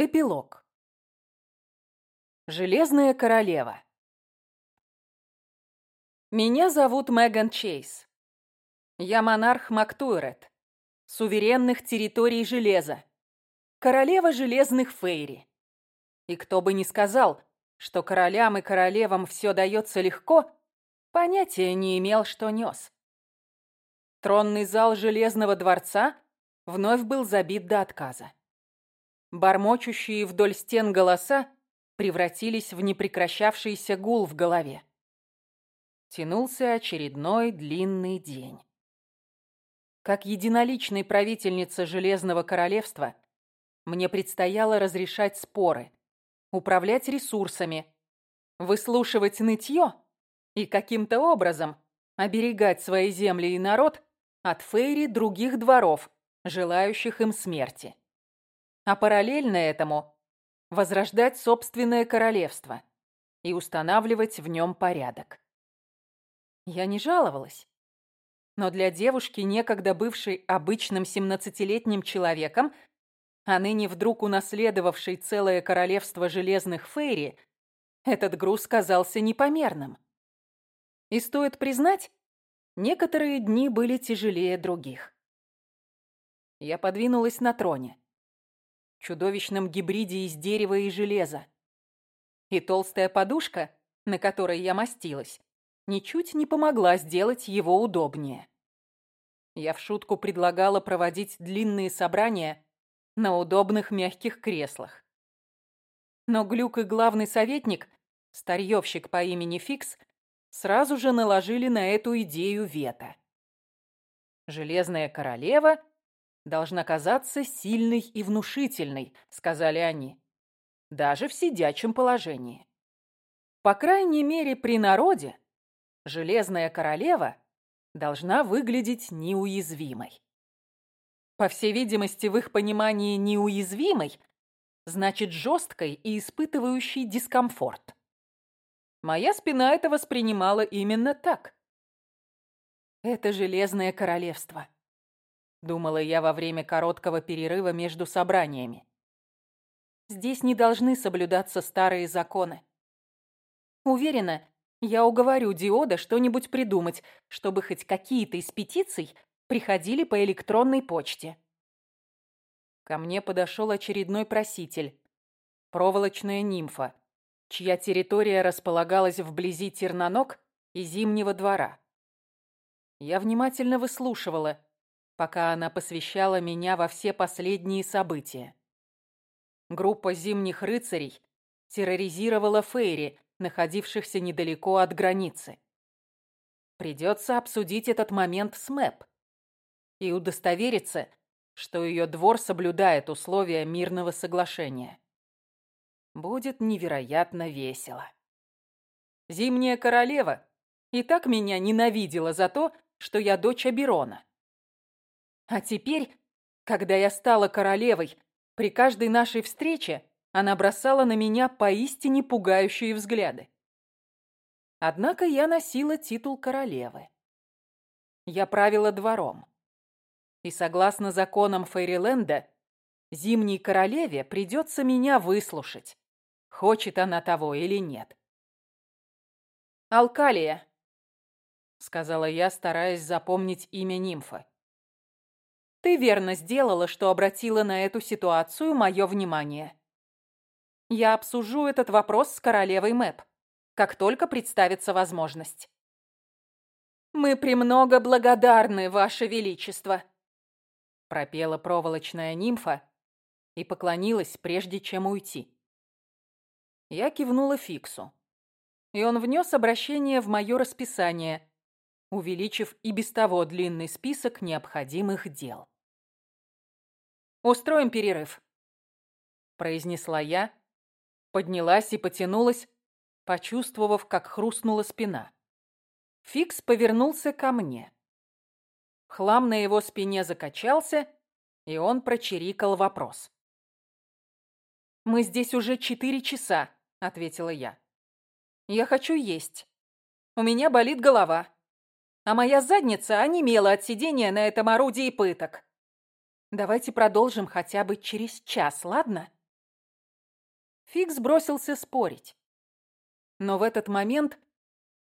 Эпилог. Железная королева. Меня зовут Меган Чейз. Я монарх Мактуэрет, суверенных территорий железа, королева железных фейри. И кто бы ни сказал, что королям и королевам все дается легко, понятия не имел, что нес. Тронный зал Железного дворца вновь был забит до отказа. Бормочущие вдоль стен голоса превратились в непрекращавшийся гул в голове. Тянулся очередной длинный день. Как единоличной правительнице Железного Королевства мне предстояло разрешать споры, управлять ресурсами, выслушивать нытье и каким-то образом оберегать свои земли и народ от фейри других дворов, желающих им смерти а параллельно этому возрождать собственное королевство и устанавливать в нем порядок. Я не жаловалась. Но для девушки, некогда бывшей обычным семнадцатилетним человеком, а ныне вдруг унаследовавшей целое королевство железных фейри, этот груз казался непомерным. И стоит признать, некоторые дни были тяжелее других. Я подвинулась на троне чудовищном гибриде из дерева и железа. И толстая подушка, на которой я мастилась, ничуть не помогла сделать его удобнее. Я в шутку предлагала проводить длинные собрания на удобных мягких креслах. Но Глюк и главный советник, старьевщик по имени Фикс, сразу же наложили на эту идею вето. Железная королева должна казаться сильной и внушительной», — сказали они. «Даже в сидячем положении. По крайней мере, при народе Железная Королева должна выглядеть неуязвимой. По всей видимости, в их понимании неуязвимой значит жесткой и испытывающей дискомфорт. Моя спина это воспринимала именно так. Это Железное Королевство. Думала я во время короткого перерыва между собраниями. Здесь не должны соблюдаться старые законы. Уверена, я уговорю Диода что-нибудь придумать, чтобы хоть какие-то из петиций приходили по электронной почте. Ко мне подошел очередной проситель. Проволочная нимфа, чья территория располагалась вблизи Терноног и Зимнего двора. Я внимательно выслушивала, пока она посвящала меня во все последние события. Группа зимних рыцарей терроризировала Фейри, находившихся недалеко от границы. Придется обсудить этот момент с Мэп и удостовериться, что ее двор соблюдает условия мирного соглашения. Будет невероятно весело. Зимняя королева и так меня ненавидела за то, что я дочь Аберона. А теперь, когда я стала королевой, при каждой нашей встрече она бросала на меня поистине пугающие взгляды. Однако я носила титул королевы. Я правила двором. И согласно законам Фейриленда, зимней королеве придется меня выслушать, хочет она того или нет. «Алкалия», — сказала я, стараясь запомнить имя нимфы. Ты верно сделала, что обратила на эту ситуацию мое внимание. Я обсужу этот вопрос с королевой Мэп, как только представится возможность. «Мы премного благодарны, Ваше Величество!» пропела проволочная нимфа и поклонилась, прежде чем уйти. Я кивнула Фиксу, и он внес обращение в мое расписание, увеличив и без того длинный список необходимых дел. Устроим перерыв», — произнесла я, поднялась и потянулась, почувствовав, как хрустнула спина. Фикс повернулся ко мне. Хлам на его спине закачался, и он прочирикал вопрос. «Мы здесь уже четыре часа», — ответила я. «Я хочу есть. У меня болит голова, а моя задница онемела от сидения на этом орудии пыток. Давайте продолжим хотя бы через час, ладно? Фикс бросился спорить. Но в этот момент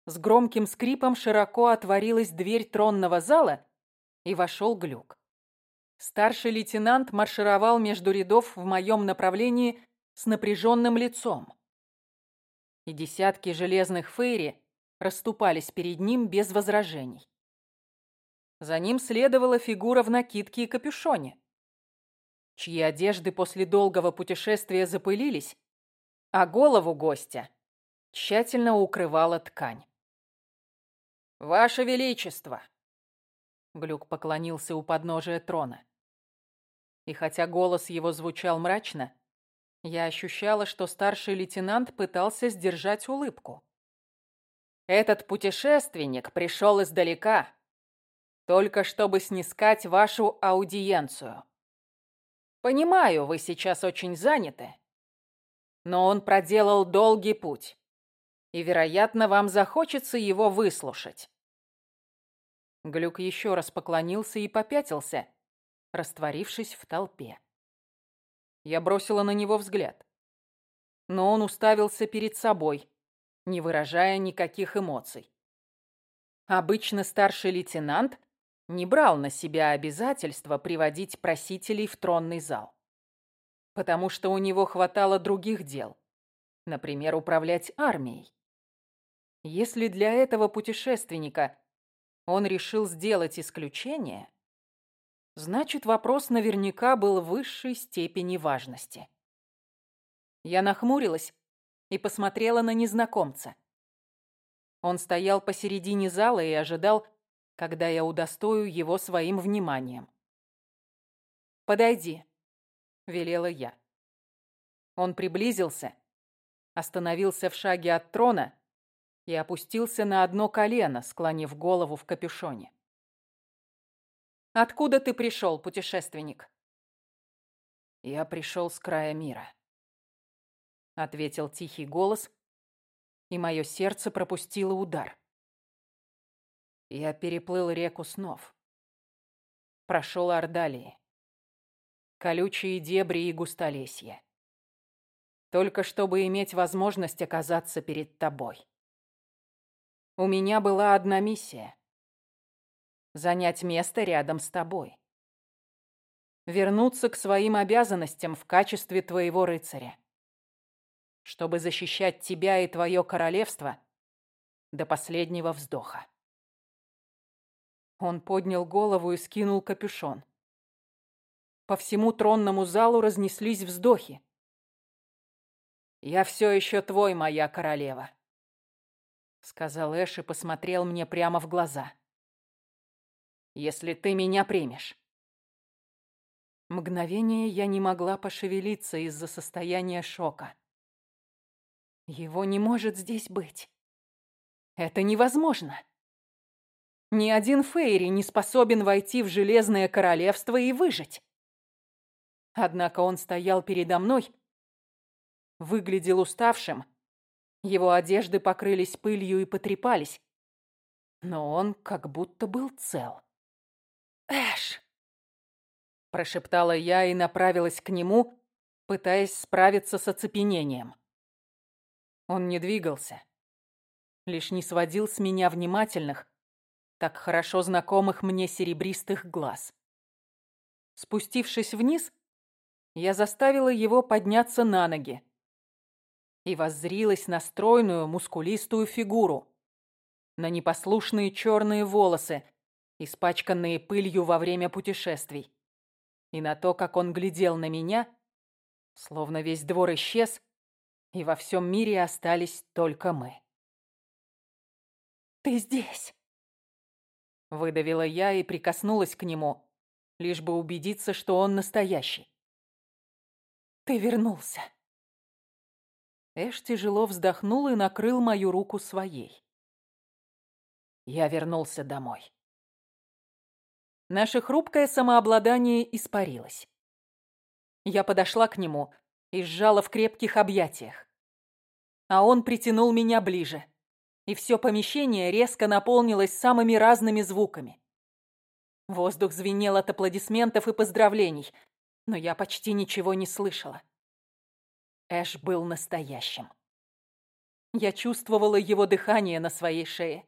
с громким скрипом широко отворилась дверь тронного зала, и вошел Глюк. Старший лейтенант маршировал между рядов в моем направлении с напряженным лицом. И десятки железных фейри расступались перед ним без возражений. За ним следовала фигура в накидке и капюшоне, чьи одежды после долгого путешествия запылились, а голову гостя тщательно укрывала ткань. «Ваше Величество!» Глюк поклонился у подножия трона. И хотя голос его звучал мрачно, я ощущала, что старший лейтенант пытался сдержать улыбку. «Этот путешественник пришел издалека, только чтобы снискать вашу аудиенцию. Понимаю, вы сейчас очень заняты, но он проделал долгий путь, и, вероятно, вам захочется его выслушать. Глюк еще раз поклонился и попятился, растворившись в толпе. Я бросила на него взгляд. Но он уставился перед собой, не выражая никаких эмоций. Обычно старший лейтенант не брал на себя обязательства приводить просителей в тронный зал. Потому что у него хватало других дел. Например, управлять армией. Если для этого путешественника он решил сделать исключение, значит, вопрос наверняка был высшей степени важности. Я нахмурилась и посмотрела на незнакомца. Он стоял посередине зала и ожидал, когда я удостою его своим вниманием. «Подойди», — велела я. Он приблизился, остановился в шаге от трона и опустился на одно колено, склонив голову в капюшоне. «Откуда ты пришел, путешественник?» «Я пришел с края мира», — ответил тихий голос, и мое сердце пропустило удар. Я переплыл реку снов. Прошел Ордалии. Колючие дебри и густолесье. Только чтобы иметь возможность оказаться перед тобой. У меня была одна миссия. Занять место рядом с тобой. Вернуться к своим обязанностям в качестве твоего рыцаря. Чтобы защищать тебя и твое королевство до последнего вздоха. Он поднял голову и скинул капюшон. По всему тронному залу разнеслись вздохи. «Я все еще твой, моя королева», — сказал Эш и посмотрел мне прямо в глаза. «Если ты меня примешь». Мгновение я не могла пошевелиться из-за состояния шока. Его не может здесь быть. Это невозможно. Ни один Фейри не способен войти в Железное Королевство и выжить. Однако он стоял передо мной, выглядел уставшим, его одежды покрылись пылью и потрепались, но он как будто был цел. «Эш!» – прошептала я и направилась к нему, пытаясь справиться с оцепенением. Он не двигался, лишь не сводил с меня внимательных, так хорошо знакомых мне серебристых глаз. Спустившись вниз, я заставила его подняться на ноги и воззрилась на стройную, мускулистую фигуру, на непослушные черные волосы, испачканные пылью во время путешествий, и на то, как он глядел на меня, словно весь двор исчез, и во всем мире остались только мы. «Ты здесь!» Выдавила я и прикоснулась к нему, лишь бы убедиться, что он настоящий. «Ты вернулся!» Эш тяжело вздохнул и накрыл мою руку своей. Я вернулся домой. Наше хрупкое самообладание испарилось. Я подошла к нему и сжала в крепких объятиях. А он притянул меня ближе и все помещение резко наполнилось самыми разными звуками. Воздух звенел от аплодисментов и поздравлений, но я почти ничего не слышала. Эш был настоящим. Я чувствовала его дыхание на своей шее.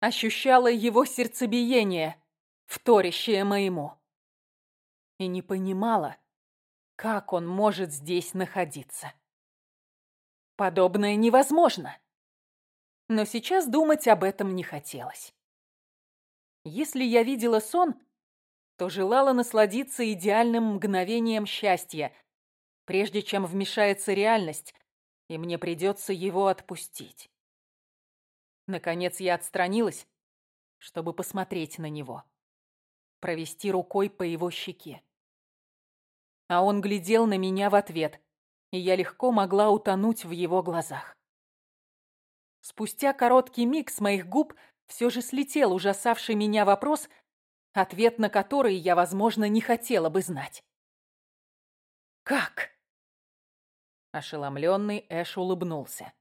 Ощущала его сердцебиение, вторящее моему. И не понимала, как он может здесь находиться. Подобное невозможно. Но сейчас думать об этом не хотелось. Если я видела сон, то желала насладиться идеальным мгновением счастья, прежде чем вмешается реальность, и мне придется его отпустить. Наконец я отстранилась, чтобы посмотреть на него, провести рукой по его щеке. А он глядел на меня в ответ, и я легко могла утонуть в его глазах. Спустя короткий миг с моих губ все же слетел ужасавший меня вопрос, ответ на который я, возможно, не хотела бы знать. «Как?» Ошеломленный Эш улыбнулся.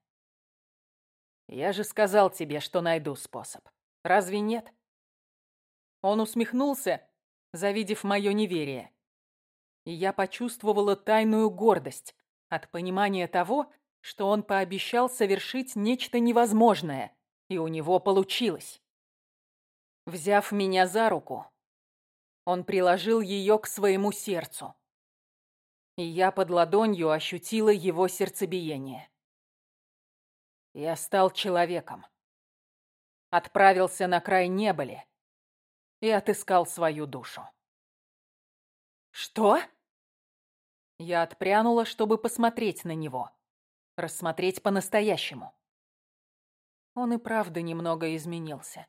«Я же сказал тебе, что найду способ. Разве нет?» Он усмехнулся, завидев мое неверие. И я почувствовала тайную гордость от понимания того, что он пообещал совершить нечто невозможное, и у него получилось. Взяв меня за руку, он приложил ее к своему сердцу, и я под ладонью ощутила его сердцебиение. Я стал человеком, отправился на край небыли и отыскал свою душу. «Что?» Я отпрянула, чтобы посмотреть на него рассмотреть по-настоящему. Он и правда немного изменился.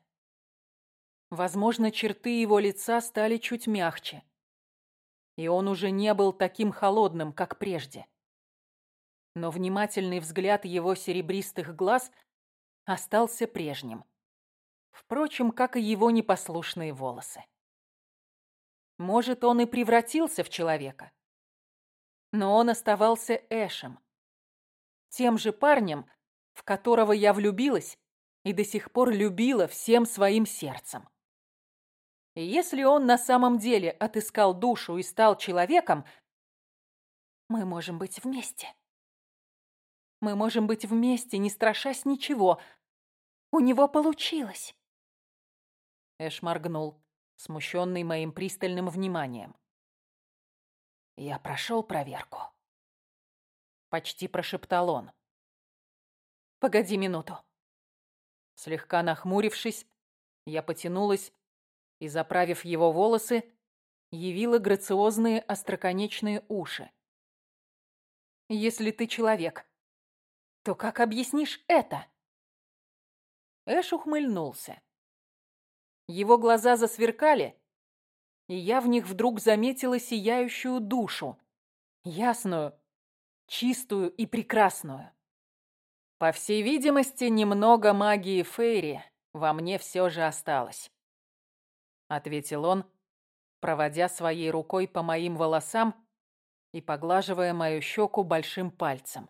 Возможно, черты его лица стали чуть мягче. И он уже не был таким холодным, как прежде. Но внимательный взгляд его серебристых глаз остался прежним. Впрочем, как и его непослушные волосы. Может, он и превратился в человека. Но он оставался Эшем, тем же парнем, в которого я влюбилась и до сих пор любила всем своим сердцем. И если он на самом деле отыскал душу и стал человеком, мы можем быть вместе. Мы можем быть вместе, не страшась ничего. У него получилось. Эш моргнул, смущенный моим пристальным вниманием. Я прошел проверку. Почти прошептал он. «Погоди минуту». Слегка нахмурившись, я потянулась и, заправив его волосы, явила грациозные остроконечные уши. «Если ты человек, то как объяснишь это?» Эш ухмыльнулся. Его глаза засверкали, и я в них вдруг заметила сияющую душу, ясную, чистую и прекрасную. По всей видимости, немного магии Фейри во мне все же осталось. Ответил он, проводя своей рукой по моим волосам и поглаживая мою щеку большим пальцем.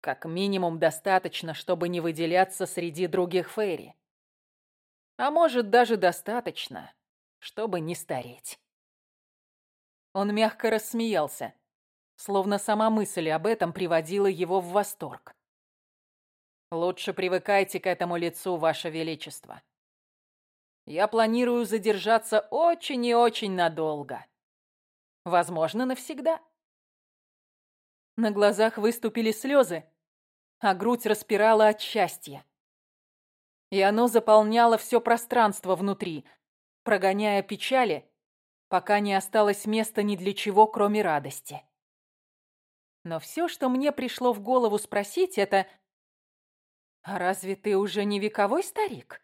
Как минимум достаточно, чтобы не выделяться среди других Фейри. А может, даже достаточно, чтобы не стареть. Он мягко рассмеялся словно сама мысль об этом приводила его в восторг. «Лучше привыкайте к этому лицу, Ваше Величество. Я планирую задержаться очень и очень надолго. Возможно, навсегда». На глазах выступили слезы, а грудь распирала от счастья. И оно заполняло все пространство внутри, прогоняя печали, пока не осталось места ни для чего, кроме радости. Но все, что мне пришло в голову спросить, это... «А разве ты уже не вековой старик?»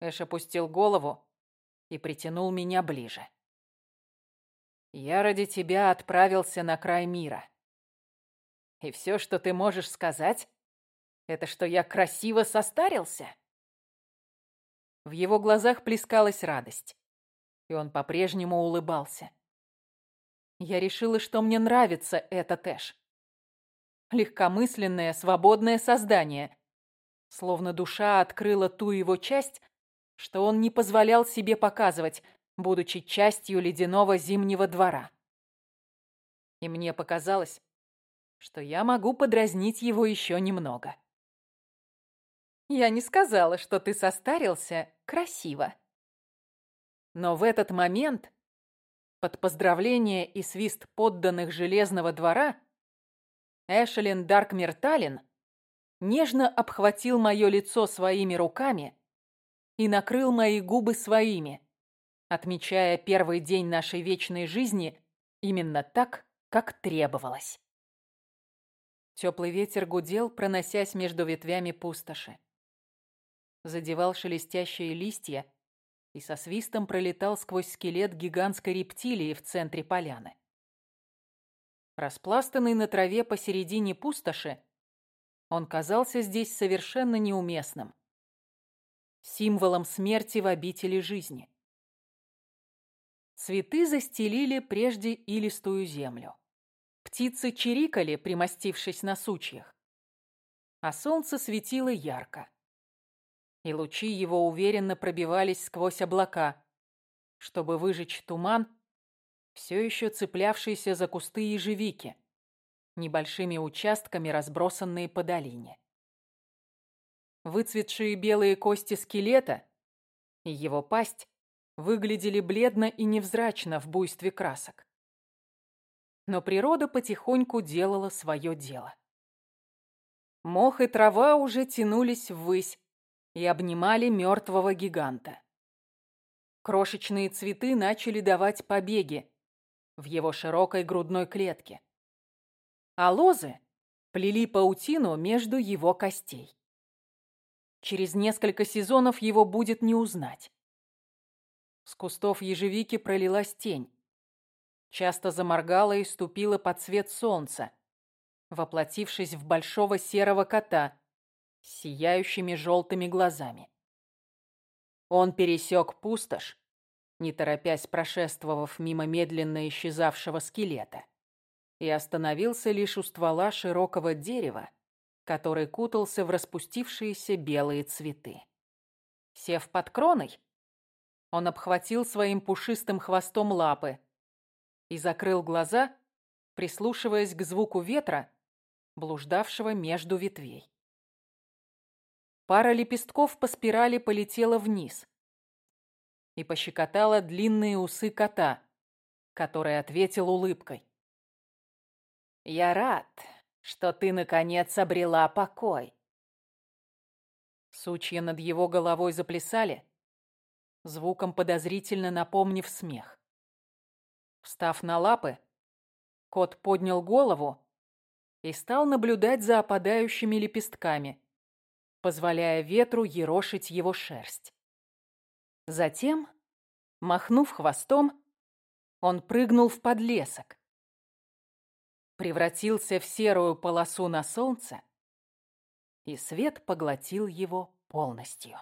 Эш опустил голову и притянул меня ближе. «Я ради тебя отправился на край мира. И все, что ты можешь сказать, это что я красиво состарился?» В его глазах плескалась радость, и он по-прежнему улыбался. Я решила, что мне нравится этот Эш. Легкомысленное, свободное создание. Словно душа открыла ту его часть, что он не позволял себе показывать, будучи частью ледяного зимнего двора. И мне показалось, что я могу подразнить его еще немного. «Я не сказала, что ты состарился красиво». Но в этот момент, под поздравление и свист подданных Железного двора, Эшелин Даркмерталин нежно обхватил мое лицо своими руками и накрыл мои губы своими, отмечая первый день нашей вечной жизни именно так, как требовалось. Теплый ветер гудел, проносясь между ветвями пустоши. Задевал шелестящие листья и со свистом пролетал сквозь скелет гигантской рептилии в центре поляны. Распластанный на траве посередине пустоши, он казался здесь совершенно неуместным. Символом смерти в обители жизни. Цветы застелили прежде илистую землю. Птицы чирикали, примостившись на сучьях. А солнце светило ярко. И лучи его уверенно пробивались сквозь облака, чтобы выжечь туман, все еще цеплявшийся за кусты ежевики, небольшими участками разбросанные по долине. Выцветшие белые кости скелета и его пасть выглядели бледно и невзрачно в буйстве красок. Но природа потихоньку делала свое дело. Мох и трава уже тянулись ввысь и обнимали мертвого гиганта. Крошечные цветы начали давать побеги в его широкой грудной клетке. А лозы плели паутину между его костей. Через несколько сезонов его будет не узнать. С кустов ежевики пролилась тень. Часто заморгала и ступила под цвет солнца, воплотившись в большого серого кота с сияющими желтыми глазами. Он пересек пустошь, не торопясь прошествовав мимо медленно исчезавшего скелета, и остановился лишь у ствола широкого дерева, который кутался в распустившиеся белые цветы. Сев под кроной, он обхватил своим пушистым хвостом лапы и закрыл глаза, прислушиваясь к звуку ветра, блуждавшего между ветвей. Пара лепестков по спирали полетела вниз и пощекотала длинные усы кота, который ответил улыбкой. «Я рад, что ты, наконец, обрела покой». Сучья над его головой заплясали, звуком подозрительно напомнив смех. Встав на лапы, кот поднял голову и стал наблюдать за опадающими лепестками, позволяя ветру ерошить его шерсть. Затем, махнув хвостом, он прыгнул в подлесок, превратился в серую полосу на солнце, и свет поглотил его полностью.